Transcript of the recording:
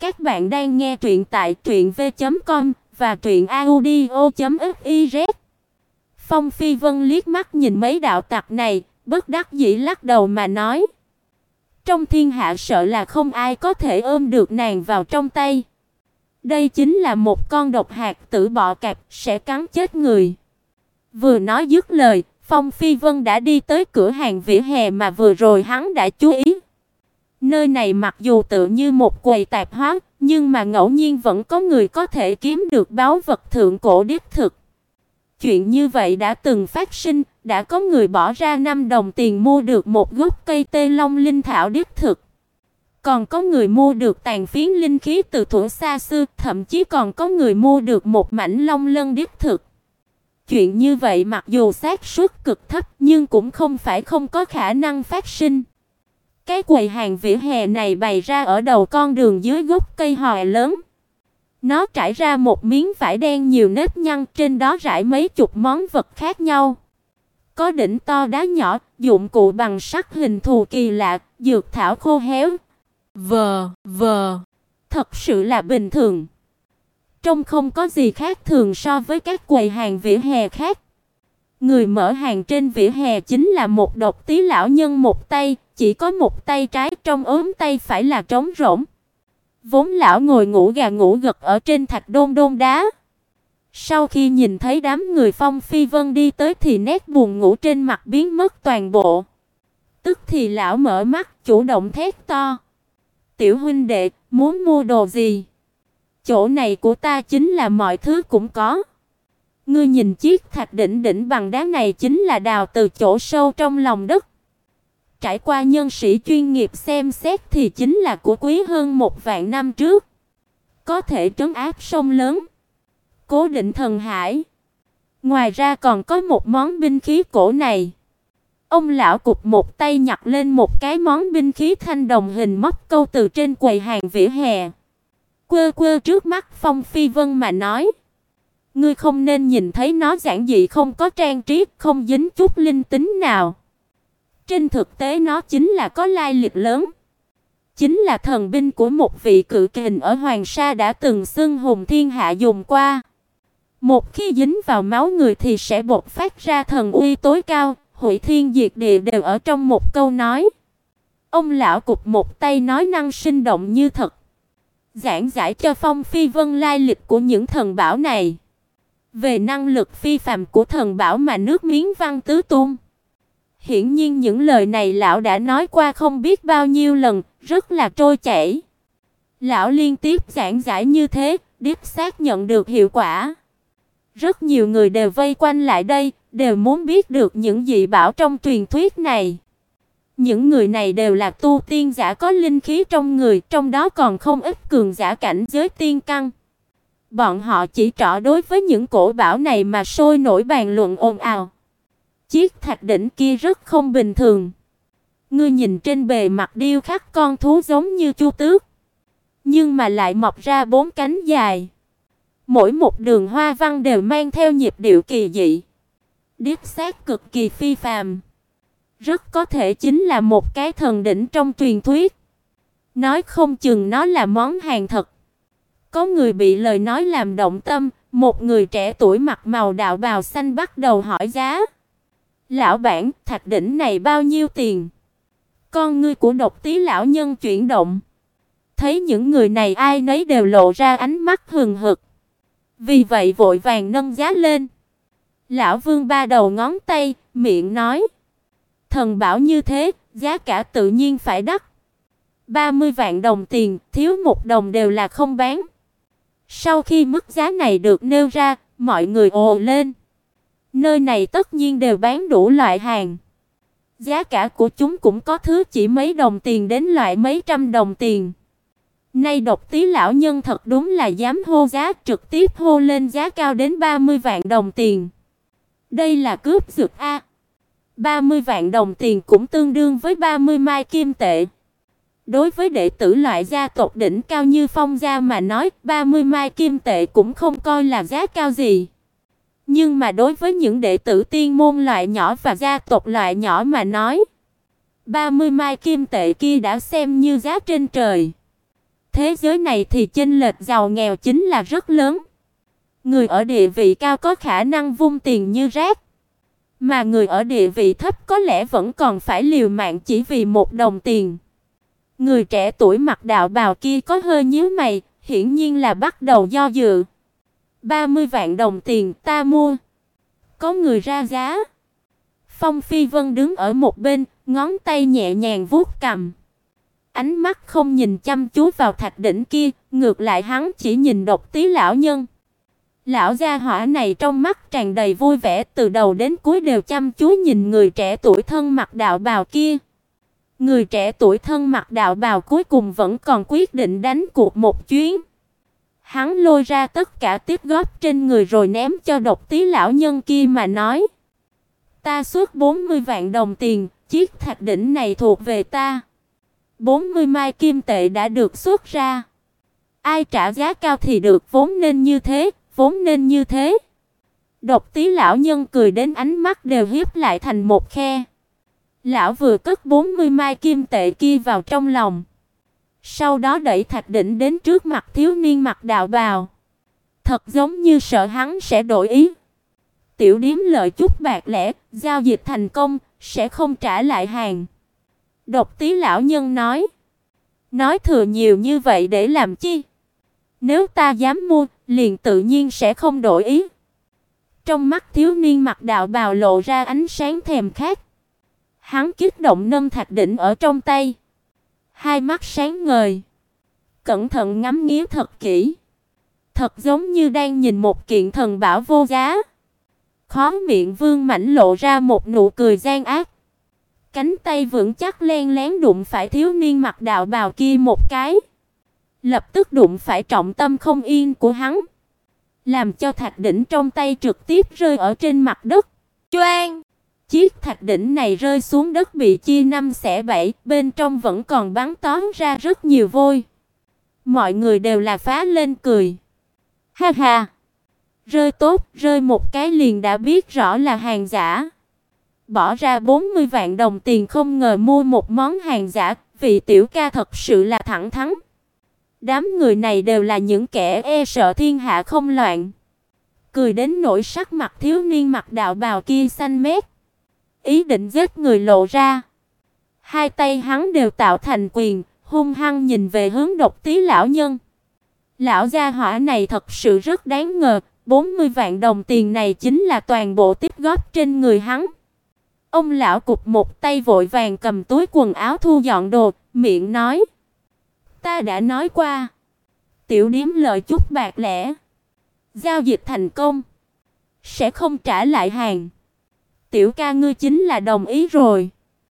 Các bạn đang nghe truyện tại truyệnv.com và truyệnaudio.fiz. Phong Phi Vân liếc mắt nhìn mấy đạo tặc này, bất đắc dĩ lắc đầu mà nói: "Trong thiên hạ sợ là không ai có thể ôm được nàng vào trong tay. Đây chính là một con độc hạt tử bọ cạp sẽ cắn chết người." Vừa nói dứt lời, Phong Phi Vân đã đi tới cửa hàng vỉa hè mà vừa rồi hắn đã chú ý. Nơi này mặc dù tự như một quầy tạp hóa, nhưng mà ngẫu nhiên vẫn có người có thể kiếm được báu vật thượng cổ đích thực. Chuyện như vậy đã từng phát sinh, đã có người bỏ ra 5 đồng tiền mua được một gốc cây tê long linh thảo đích thực. Còn có người mua được tàn phiến linh khí từ thuở xa xưa, thậm chí còn có người mua được một mảnh long lân đích thực. Chuyện như vậy mặc dù xác suất cực thấp nhưng cũng không phải không có khả năng phát sinh. Cái quầy hàng vỉa hè này bày ra ở đầu con đường dưới gốc cây hòe lớn. Nó trải ra một miếng vải đen nhiều nếp nhăn, trên đó rải mấy chục món vật khác nhau. Có đỉnh to đá nhỏ, dụng cụ bằng sắt hình thù kỳ lạ, dược thảo khô héo. Vờ, vờ, thật sự là bình thường. Trông không có gì khác thường so với các quầy hàng vỉa hè khác. Người mở hàng trên vỉa hè chính là một độc tí lão nhân một tay, chỉ có một tay trái trong ốm tay phải là trống rỗng. Vốn lão ngồi ngủ gà ngủ gật ở trên thạch đôn đôn đá. Sau khi nhìn thấy đám người Phong Phi Vân đi tới thì nét buồn ngủ trên mặt biến mất toàn bộ. Tức thì lão mở mắt, chủ động thét to. "Tiểu huynh đệ, muốn mua đồ gì?" "Chỗ này của ta chính là mọi thứ cũng có." Ngươi nhìn chiếc thạch đỉnh đỉnh bằng đá này chính là đào từ chỗ sâu trong lòng đất. Trải qua nhân sĩ chuyên nghiệp xem xét thì chính là của quý hơn một vạn năm trước. Có thể trấn áp sông lớn. Cố định thần hải. Ngoài ra còn có một món binh khí cổ này. Ông lão cục một tay nhặt lên một cái món binh khí thanh đồng hình móc câu từ trên quầy hàng vỉa hè. Quơ quơ trước mắt Phong Phi Vân mà nói: "Ngươi không nên nhìn thấy nó giản dị không có trang trí, không dính chút linh tính nào." Trên thực tế nó chính là có lai lịch lớn. Chính là thần binh của một vị cự kình ở Hoàng Sa đã từng xưng hùng thiên hạ dùng qua. Một khi dính vào máu người thì sẽ bộc phát ra thần uy tối cao, hủy thiên diệt địa đều ở trong một câu nói. Ông lão cục một tay nói năng sinh động như thật. Giảng giải cho Phong Phi Vân lai lịch của những thần bảo này. Về năng lực phi phàm của thần bảo mà nước miếng văn tứ tung. Hiển nhiên những lời này lão đã nói qua không biết bao nhiêu lần, rất là trôi chảy. Lão liên tiếp giảng giải như thế, điếp xác nhận được hiệu quả. Rất nhiều người đều vây quanh lại đây, đều muốn biết được những dị bảo trong truyền thuyết này. Những người này đều là tu tiên giả có linh khí trong người, trong đó còn không ít cường giả cảnh giới tiên căn. Bọn họ chỉ trỏ đối với những cổ bảo này mà sôi nổi bàn luận ồn ào. Chiếc thạch đỉnh kia rất không bình thường. Ngươi nhìn trên bề mặt điêu khắc con thú giống như chu tước, nhưng mà lại mọc ra bốn cánh dài. Mỗi một đường hoa văn đều mang theo nhịp điệu kỳ dị. Điếp sát cực kỳ phi phàm. Rất có thể chính là một cái thần đỉnh trong truyền thuyết. Nói không chừng nó là món hàng thật. Có người bị lời nói làm động tâm, một người trẻ tuổi mặc màu đạo bào xanh bắt đầu hỏi giá. Lão bản, thạch đỉnh này bao nhiêu tiền? Con ngươi của độc tí lão nhân chuyển động. Thấy những người này ai nấy đều lộ ra ánh mắt hừng hực. Vì vậy vội vàng nâng giá lên. Lão Vương ba đầu ngón tay, miệng nói: "Thần bảo như thế, giá cả tự nhiên phải đắt. 30 vạn đồng tiền, thiếu một đồng đều là không bán." Sau khi mức giá này được nêu ra, mọi người ồ lên. Nơi này tất nhiên đều bán đủ loại hàng. Giá cả của chúng cũng có thứ chỉ mấy đồng tiền đến loại mấy trăm đồng tiền. Nay độc tí lão nhân thật đúng là dám hô giá trực tiếp hô lên giá cao đến 30 vạn đồng tiền. Đây là cướp giật a. 30 vạn đồng tiền cũng tương đương với 30 mai kim tệ. Đối với đệ tử loại gia tộc đỉnh cao như Phong gia mà nói, 30 mai kim tệ cũng không coi là giá cao gì. Nhưng mà đối với những đệ tử tiên môn loại nhỏ và gia tộc loại nhỏ mà nói, 30 mai kim tệ kia đã xem như giá trên trời. thế giới này thì chênh lệch giàu nghèo chính là rất lớn. Người ở địa vị cao có khả năng vung tiền như rác, mà người ở địa vị thấp có lẽ vẫn còn phải liều mạng chỉ vì một đồng tiền. Người trẻ tuổi mặc đạo bào kia có hơi nhíu mày, hiển nhiên là bắt đầu do dự. 30 vạn đồng tiền ta mua. Có người ra giá. Phong Phi Vân đứng ở một bên, ngón tay nhẹ nhàng vuốt cằm. Ánh mắt không nhìn chăm chú vào thạch đỉnh kia, ngược lại hắn chỉ nhìn độc tí lão nhân. Lão gia hỏa này trong mắt tràn đầy vui vẻ, từ đầu đến cuối đều chăm chú nhìn người trẻ tuổi thân mặc đạo bào kia. Người trẻ tuổi thân mặc đạo bào cuối cùng vẫn còn quyết định đánh cuộc một chuyến. Hắn lôi ra tất cả tiếp góp trên người rồi ném cho độc tí lão nhân kia mà nói: "Ta suốt 40 vạn đồng tiền, chiếc thạch đỉnh này thuộc về ta." 40 mai kim tệ đã được xuất ra. Ai trả giá cao thì được vốn nên như thế, vốn nên như thế. Độc tí lão nhân cười đến ánh mắt đều hiếp lại thành một khe. Lão vừa cất 40 mai kim tệ kia vào trong lòng. Sau đó đẩy thạch đỉnh đến trước mặt thiếu niên mặc đạo bào. Thật giống như sợ hắn sẽ đổi ý. Tiểu điếm lợi chút bạc lẻ, giao dịch thành công, sẽ không trả lại hàng. Độc tí lão nhân nói. Nói thừa nhiều như vậy để làm chi? Nếu ta dám mua, liền tự nhiên sẽ không đổi ý. Trong mắt thiếu niên mặc đạo bào lộ ra ánh sáng thèm khát. Hắn kích động nâng thạch đỉnh ở trong tay, hai mắt sáng ngời, cẩn thận ngắm nghía thật kỹ, thật giống như đang nhìn một kiện thần bảo vô giá. Khóe miệng Vương Mãnh lộ ra một nụ cười gian ác. Cánh tay vững chắc len lén đụng phải thiếu niên mặc đạo bào kia một cái, lập tức đụng phải trọng tâm không yên của hắn, làm cho thạch đỉnh trong tay trực tiếp rơi ở trên mặt đất. Choang! Chiếc thạch đỉnh này rơi xuống đất bị chia năm xẻ bảy, bên trong vẫn còn bắn tóm ra rất nhiều vôi. Mọi người đều là phá lên cười. Ha ha. Rơi tốt, rơi một cái liền đã biết rõ là hàng giả. Bỏ ra 40 vạn đồng tiền không ngờ mua một món hàng giả, vị tiểu ca thật sự là thẳng thắn. Đám người này đều là những kẻ e sợ thiên hạ không loạn. Cười đến nỗi sắc mặt thiếu niên mặc đạo bào kia xanh mét ý định giết người lộ ra. Hai tay hắn đều tạo thành quyền, hung hăng nhìn về hướng Độc Tí lão nhân. Lão gia hỏa này thật sự rất đáng ngờ, 40 vạn đồng tiền này chính là toàn bộ tiếp góp trên người hắn. Ông lão cục một tay vội vàng cầm túi quần áo thu dọn đồ, miệng nói: "Ta đã nói qua, tiểu điếm lợi chút bạc lẻ, giao dịch thành công sẽ không trả lại hàng." Tiểu ca ngươi chính là đồng ý rồi.